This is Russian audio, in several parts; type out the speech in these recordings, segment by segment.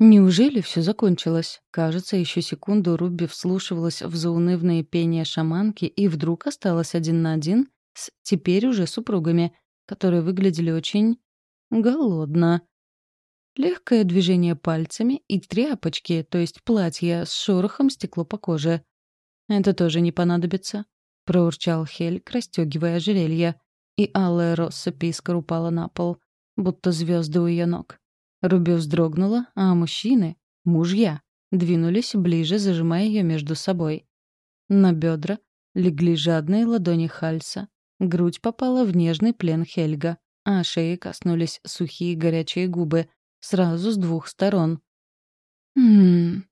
Неужели все закончилось? Кажется, еще секунду Руби вслушивалась в заунывное пение шаманки и вдруг осталась один на один с теперь уже супругами, которые выглядели очень голодно. Легкое движение пальцами и тряпочки, то есть платье, с шорохом стекло по коже. «Это тоже не понадобится», — проурчал Хельк, расстегивая ожерелье. И алая россыпь искр упала на пол, будто звезды у ее ног. Руби вздрогнула, а мужчины, мужья, двинулись ближе, зажимая ее между собой. На бедра легли жадные ладони Хальса. Грудь попала в нежный плен Хельга, а шеи коснулись сухие горячие губы, сразу с двух сторон. «Хм...»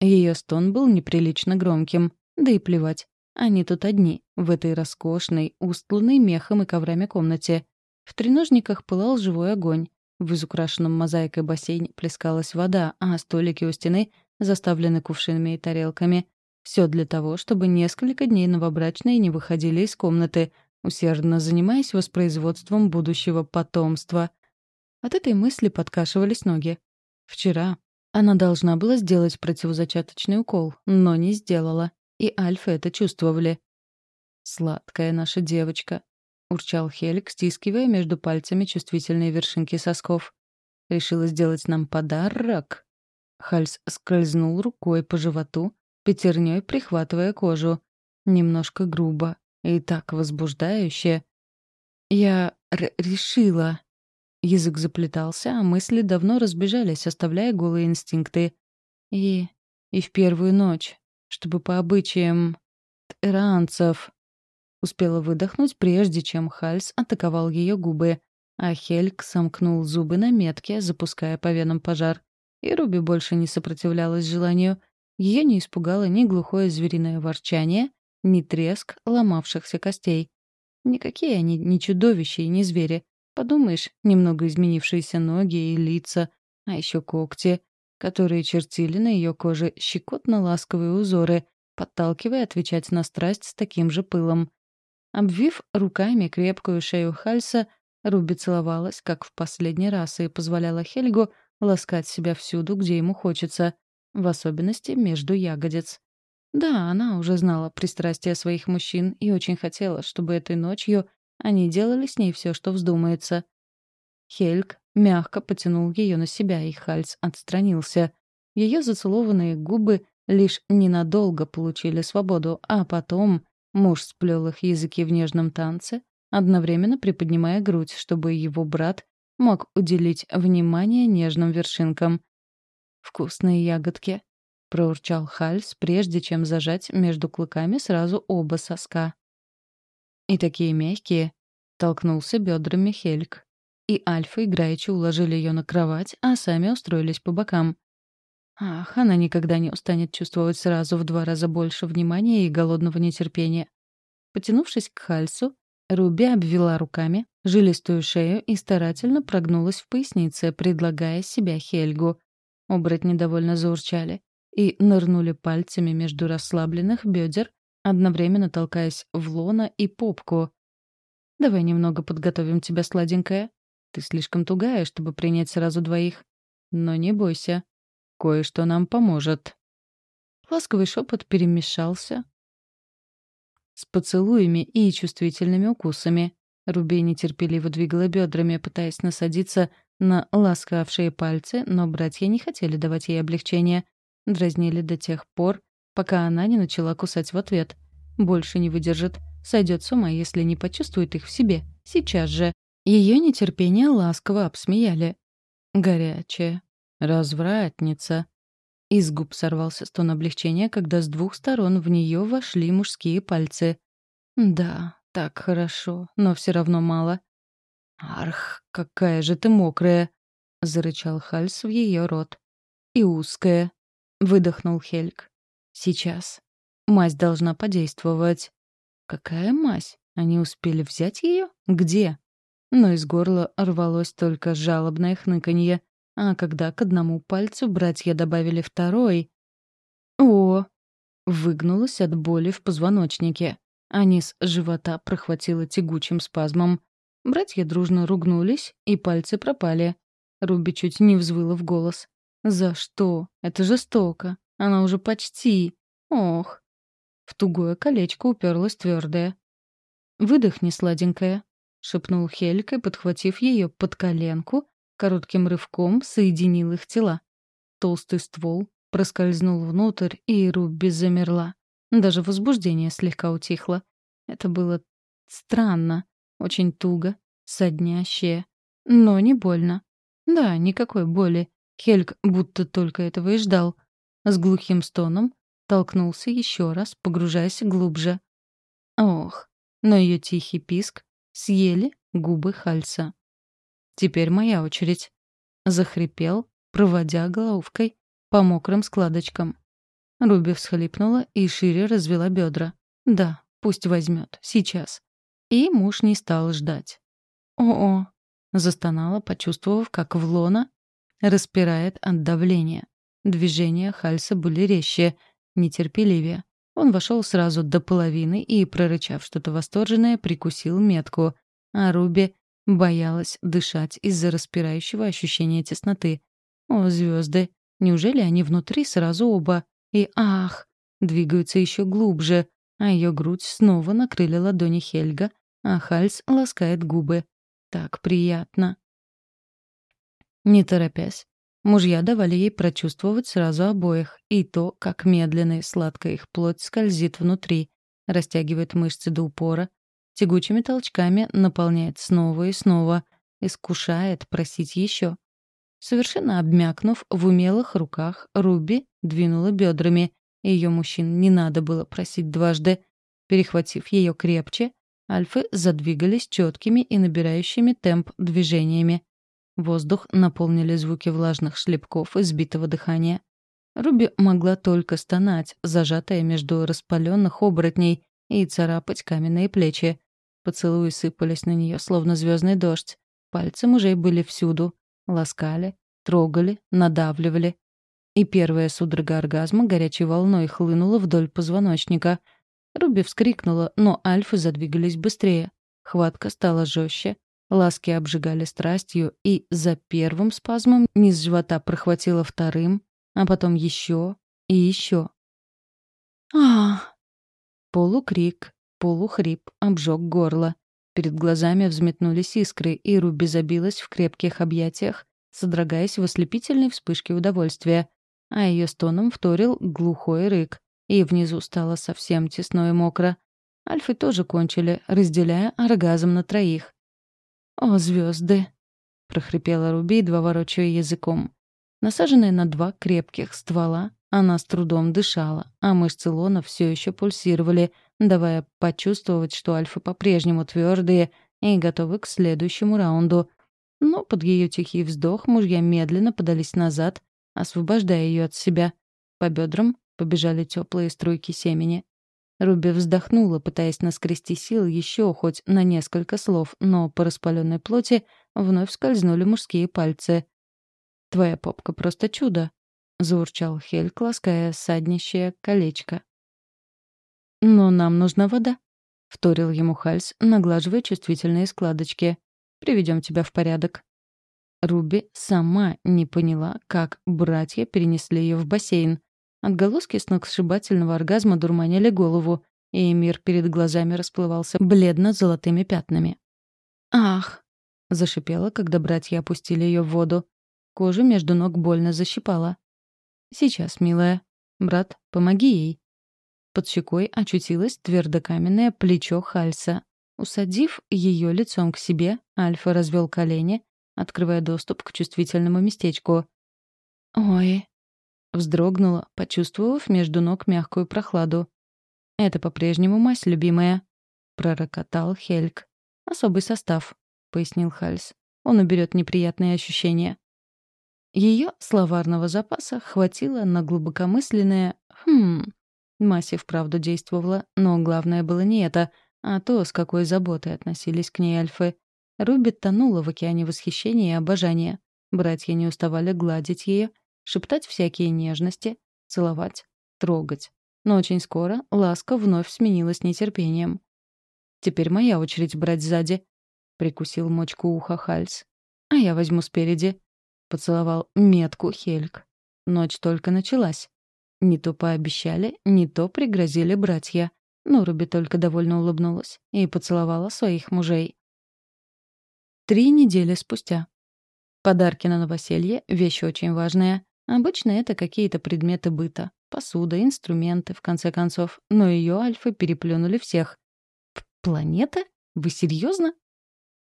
Ее стон был неприлично громким, да и плевать. Они тут одни, в этой роскошной, устланной мехом и коврами комнате. В треножниках пылал живой огонь. В изукрашенном мозаикой бассейне плескалась вода, а столики у стены заставлены кувшинами и тарелками. Все для того, чтобы несколько дней новобрачные не выходили из комнаты, усердно занимаясь воспроизводством будущего потомства. От этой мысли подкашивались ноги. Вчера она должна была сделать противозачаточный укол, но не сделала. И альфы это чувствовали. «Сладкая наша девочка», урчал Хелик, стискивая между пальцами чувствительные вершинки сосков. «Решила сделать нам подарок?» Хальс скользнул рукой по животу, пятерней прихватывая кожу. Немножко грубо и так возбуждающе. «Я решила...» Язык заплетался, а мысли давно разбежались, оставляя голые инстинкты. И... и в первую ночь, чтобы по обычаям... иранцев... Успела выдохнуть, прежде чем Хальс атаковал ее губы, а Хельк сомкнул зубы на метке, запуская по венам пожар. И Руби больше не сопротивлялась желанию. Ее не испугало ни глухое звериное ворчание, ни треск ломавшихся костей. Никакие они не чудовища и не звери. Подумаешь, немного изменившиеся ноги и лица, а еще когти, которые чертили на ее коже щекотно-ласковые узоры, подталкивая отвечать на страсть с таким же пылом. Обвив руками крепкую шею Хальса, Руби целовалась, как в последний раз, и позволяла Хельгу ласкать себя всюду, где ему хочется, в особенности между ягодиц. Да, она уже знала пристрастия своих мужчин и очень хотела, чтобы этой ночью они делали с ней все, что вздумается. Хельг мягко потянул ее на себя, и Хальс отстранился. Ее зацелованные губы лишь ненадолго получили свободу, а потом Муж сплел их языки в нежном танце, одновременно приподнимая грудь, чтобы его брат мог уделить внимание нежным вершинкам. «Вкусные ягодки», — проурчал Хальс, прежде чем зажать между клыками сразу оба соска. «И такие мягкие», — толкнулся бедрами Хельк. И Альфа играючи уложили ее на кровать, а сами устроились по бокам. Ах, она никогда не устанет чувствовать сразу в два раза больше внимания и голодного нетерпения. Потянувшись к Хальсу, Руби обвела руками жилистую шею и старательно прогнулась в пояснице, предлагая себя Хельгу. Оборотни довольно заурчали и нырнули пальцами между расслабленных бедер, одновременно толкаясь в лона и попку. «Давай немного подготовим тебя, сладенькая. Ты слишком тугая, чтобы принять сразу двоих. Но не бойся, Кое-что нам поможет». Ласковый шепот перемешался с поцелуями и чувствительными укусами. Руби нетерпеливо двигала бедрами, пытаясь насадиться на ласкавшие пальцы, но братья не хотели давать ей облегчения. Дразнили до тех пор, пока она не начала кусать в ответ. Больше не выдержит. Сойдет с ума, если не почувствует их в себе. Сейчас же. Ее нетерпение ласково обсмеяли. Горячая, «Развратница!» Из губ сорвался стон облегчения, когда с двух сторон в нее вошли мужские пальцы. «Да, так хорошо, но все равно мало». «Арх, какая же ты мокрая!» — зарычал Хальс в ее рот. «И узкая», — выдохнул Хельк. «Сейчас. Мазь должна подействовать». «Какая мазь? Они успели взять ее? Где?» Но из горла рвалось только жалобное хныканье. А когда к одному пальцу братья добавили второй... О! Выгнулась от боли в позвоночнике. А низ живота прохватило тягучим спазмом. Братья дружно ругнулись, и пальцы пропали. Руби чуть не взвыла в голос. За что? Это жестоко. Она уже почти. Ох. В тугое колечко уперлась твердое. «Выдохни, сладенькая», — шепнул Хелька, подхватив ее под коленку, коротким рывком соединил их тела. Толстый ствол проскользнул внутрь, и Рубби замерла. Даже возбуждение слегка утихло. Это было странно, очень туго, соднящее, но не больно. Да, никакой боли. Хельг будто только этого и ждал. С глухим стоном толкнулся еще раз, погружаясь глубже. Ох, но ее тихий писк съели губы Хальса. «Теперь моя очередь», — захрипел, проводя головкой по мокрым складочкам. Руби всхлипнула и шире развела бедра. «Да, пусть возьмет. Сейчас». И муж не стал ждать. «О-о», — застонала, почувствовав, как в лона распирает от давления. Движения Хальса были резче, нетерпеливее. Он вошел сразу до половины и, прорычав что-то восторженное, прикусил метку. А Руби боялась дышать из-за распирающего ощущения тесноты. О, звезды! Неужели они внутри сразу оба? И ах! Двигаются еще глубже, а ее грудь снова накрыли ладони Хельга, а Хальс ласкает губы. Так приятно. Не торопясь, мужья давали ей прочувствовать сразу обоих, и то, как медленно и сладко их плоть скользит внутри, растягивает мышцы до упора, тягучими толчками наполняет снова и снова, искушает просить еще. Совершенно обмякнув в умелых руках, Руби двинула бедрами, ее мужчин не надо было просить дважды. Перехватив ее крепче, альфы задвигались четкими и набирающими темп движениями. Воздух наполнили звуки влажных шлепков и сбитого дыхания. Руби могла только стонать, зажатая между распаленных оборотней, и царапать каменные плечи. Поцелуи сыпались на нее, словно звездный дождь. Пальцы мужей были всюду. Ласкали, трогали, надавливали. И первая судорога оргазма горячей волной хлынула вдоль позвоночника. Руби вскрикнула, но альфы задвигались быстрее. Хватка стала жестче, Ласки обжигали страстью, и за первым спазмом низ живота прохватило вторым, а потом еще и еще. а Полукрик, полухрип обжег горло. Перед глазами взметнулись искры, и Руби забилась в крепких объятиях, содрогаясь в ослепительной вспышке удовольствия. А ее стоном вторил глухой рык, и внизу стало совсем тесно и мокро. Альфы тоже кончили, разделяя оргазм на троих. «О, звезды! прохрипела Руби, едва ворочая языком. Насаженная на два крепких ствола, она с трудом дышала, а мышцы лона все еще пульсировали, давая почувствовать, что альфы по-прежнему твердые и готовы к следующему раунду. Но под ее тихий вздох мужья медленно подались назад, освобождая ее от себя. По бедрам побежали теплые струйки семени. Руби вздохнула, пытаясь наскрести сил еще хоть на несколько слов, но по распаленной плоти вновь скользнули мужские пальцы. «Твоя попка просто чудо», — заурчал Хельк, лаская саднищее колечко. «Но нам нужна вода», — вторил ему Хальс, наглаживая чувствительные складочки. «Приведем тебя в порядок». Руби сама не поняла, как братья перенесли ее в бассейн. Отголоски сногсшибательного оргазма дурманили голову, и мир перед глазами расплывался бледно-золотыми пятнами. «Ах!» — зашипела, когда братья опустили ее в воду. Кожу между ног больно защипала. «Сейчас, милая. Брат, помоги ей». Под щекой очутилось твердокаменное плечо Хальса. Усадив ее лицом к себе, Альфа развел колени, открывая доступ к чувствительному местечку. «Ой!» Вздрогнула, почувствовав между ног мягкую прохладу. «Это по-прежнему мазь, любимая», — пророкотал Хельк. «Особый состав», — пояснил Хальс. «Он уберет неприятные ощущения». Ее словарного запаса хватило на глубокомысленное «хм». И вправду действовала, но главное было не это, а то, с какой заботой относились к ней альфы. Руби тонула в океане восхищения и обожания. Братья не уставали гладить ее, шептать всякие нежности, целовать, трогать. Но очень скоро ласка вновь сменилась нетерпением. «Теперь моя очередь брать сзади», — прикусил мочку уха Хальс. «А я возьму спереди», — поцеловал метку Хельк. Ночь только началась. Не то пообещали, не то пригрозили братья. Но Руби только довольно улыбнулась и поцеловала своих мужей. Три недели спустя. Подарки на новоселье — вещь очень важная. Обычно это какие-то предметы быта. Посуда, инструменты, в конце концов. Но ее альфы переплюнули всех. «Планета? Вы серьезно?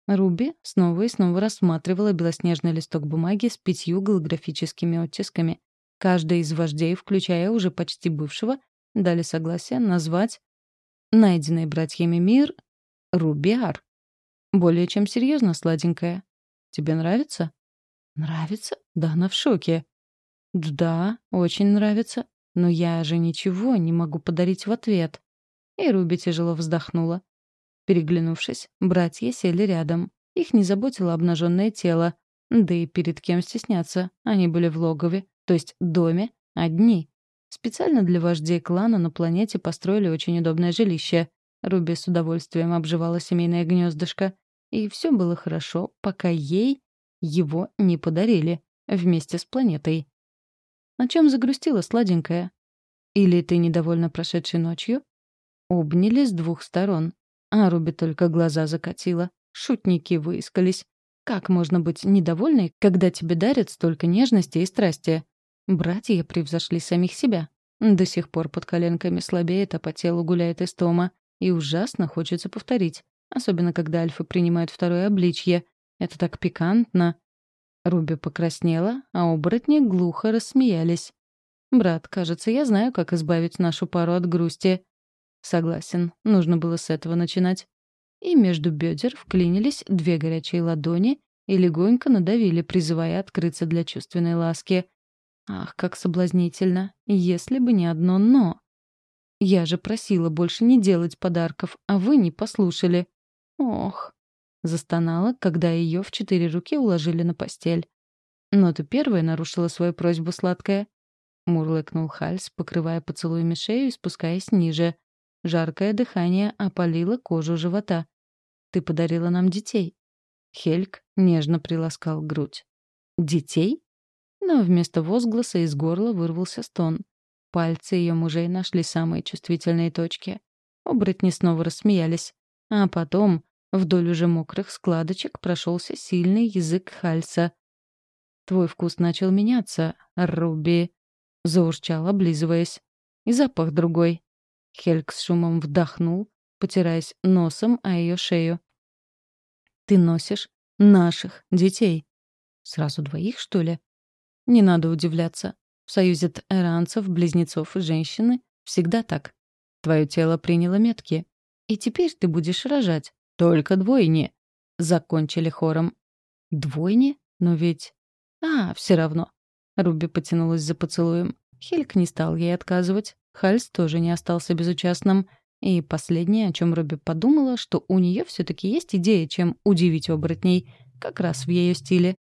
Руби снова и снова рассматривала белоснежный листок бумаги с пятью голографическими оттисками. Каждый из вождей, включая уже почти бывшего, дали согласие назвать найденный братьями мир Рубиар. Более чем серьезно, сладенькая. Тебе нравится? Нравится? Да, она в шоке. Да, очень нравится. Но я же ничего не могу подарить в ответ. И Руби тяжело вздохнула. Переглянувшись, братья сели рядом. Их не заботило обнаженное тело. Да и перед кем стесняться. Они были в логове, то есть доме, одни. Специально для вождей клана на планете построили очень удобное жилище. Руби с удовольствием обживала семейное гнездышко. И все было хорошо, пока ей его не подарили вместе с планетой. На чем загрустила сладенькая? Или ты недовольна прошедшей ночью? Обняли с двух сторон. А Руби только глаза закатила. Шутники выискались. Как можно быть недовольной, когда тебе дарят столько нежности и страсти? Братья превзошли самих себя. До сих пор под коленками слабеет, а по телу гуляет истома. И ужасно хочется повторить. Особенно, когда альфа принимает второе обличье. Это так пикантно. Руби покраснела, а оборотни глухо рассмеялись. «Брат, кажется, я знаю, как избавить нашу пару от грусти. Согласен, нужно было с этого начинать. И между бедер вклинились две горячие ладони и легонько надавили, призывая открыться для чувственной ласки. Ах, как соблазнительно, если бы не одно «но». Я же просила больше не делать подарков, а вы не послушали. Ох, застонала, когда ее в четыре руки уложили на постель. Но ты первая нарушила свою просьбу, сладкая. Мурлыкнул Хальс, покрывая поцелуями шею и спускаясь ниже. Жаркое дыхание опалило кожу живота. «Ты подарила нам детей». Хельк нежно приласкал грудь. «Детей?» Но вместо возгласа из горла вырвался стон. Пальцы ее мужей нашли самые чувствительные точки. Оборотни снова рассмеялись. А потом вдоль уже мокрых складочек прошелся сильный язык Хальса. «Твой вкус начал меняться, Руби», — заурчал, облизываясь. «И запах другой. Хельк с шумом вдохнул, потираясь носом о ее шею. «Ты носишь наших детей. Сразу двоих, что ли?» «Не надо удивляться. В союзе эранцев, близнецов и женщины всегда так. Твое тело приняло метки. И теперь ты будешь рожать. Только двойни!» Закончили хором. «Двойни? Но ведь...» «А, все равно». Руби потянулась за поцелуем. Хельк не стал ей отказывать. Хальс тоже не остался безучастным. И последнее, о чем Робби подумала, что у нее все-таки есть идея, чем удивить оборотней, как раз в ее стиле.